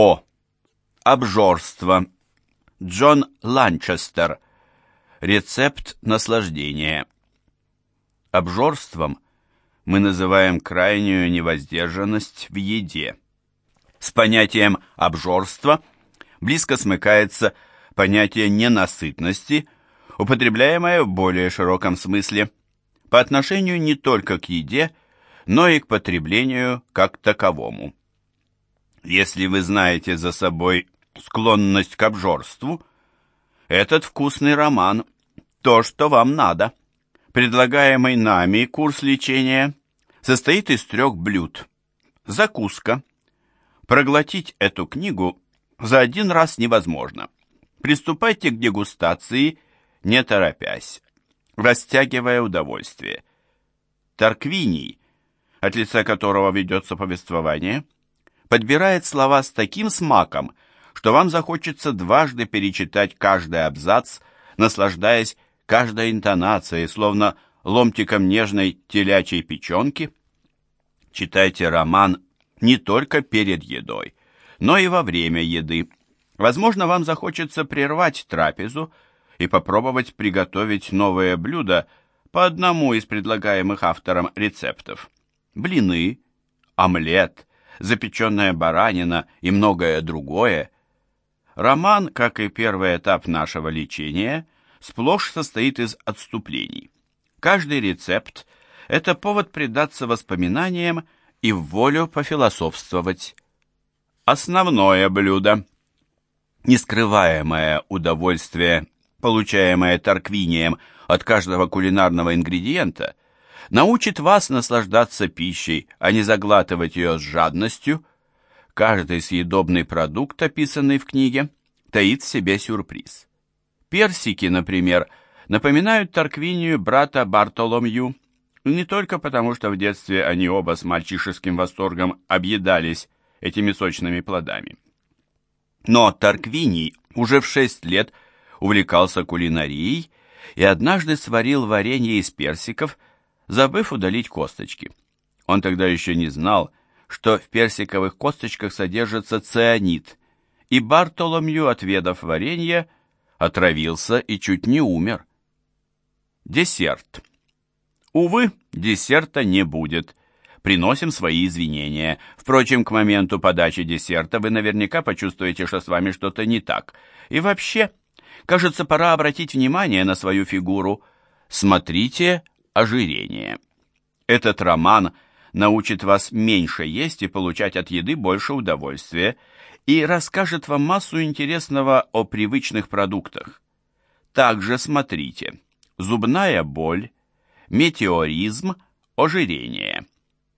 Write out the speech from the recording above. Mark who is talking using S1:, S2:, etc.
S1: О. Обжорство. Джон Ланчестер. Рецепт наслаждения. Обжорством мы называем крайнюю невоздержанность в еде. С понятием обжорства близко смыкается понятие ненасытности, употребляемое в более широком смысле, по отношению не только к еде, но и к потреблению как таковому. Если вы знаете за собой склонность к обжорству, этот вкусный роман – то, что вам надо. Предлагаемый нами курс лечения состоит из трех блюд. Закуска. Проглотить эту книгу за один раз невозможно. Приступайте к дегустации, не торопясь, растягивая удовольствие. Тарквиний, от лица которого ведется повествование, подбирает слова с таким смаком – что вам захочется дважды перечитать каждый абзац, наслаждаясь каждой интонацией, словно ломтиком нежной телячьей печенки. Читайте роман не только перед едой, но и во время еды. Возможно, вам захочется прервать трапезу и попробовать приготовить новое блюдо по одному из предлагаемых автором рецептов. Блины, омлет, запеченная баранина и многое другое – Роман, как и первый этап нашего лечения, сплошь состоит из отступлений. Каждый рецепт – это повод предаться воспоминаниям и в волю пофилософствовать. Основное блюдо. Нескрываемое удовольствие, получаемое Тарквинием от каждого кулинарного ингредиента, научит вас наслаждаться пищей, а не заглатывать ее с жадностью – Каждый съедобный продукт, описанный в книге, таит в себе сюрприз. Персики, например, напоминают Тарквинию брата Бартоломью, не только потому, что в детстве они оба с мальчишеским восторгом объедались этими сочными плодами. Но Тарквиний уже в шесть лет увлекался кулинарией и однажды сварил варенье из персиков, забыв удалить косточки. Он тогда еще не знал, что в персиковых косточках содержится цианид, и Бартоломью, отведав варенье, отравился и чуть не умер. Десерт. Увы, десерта не будет. Приносим свои извинения. Впрочем, к моменту подачи десерта вы наверняка почувствуете, что с вами что-то не так. И вообще, кажется, пора обратить внимание на свою фигуру. Смотрите ожирение. Этот роман – научит вас меньше есть и получать от еды больше удовольствия и расскажет вам массу интересного о привычных продуктах. Также смотрите «Зубная боль», «Метеоризм», «Ожирение».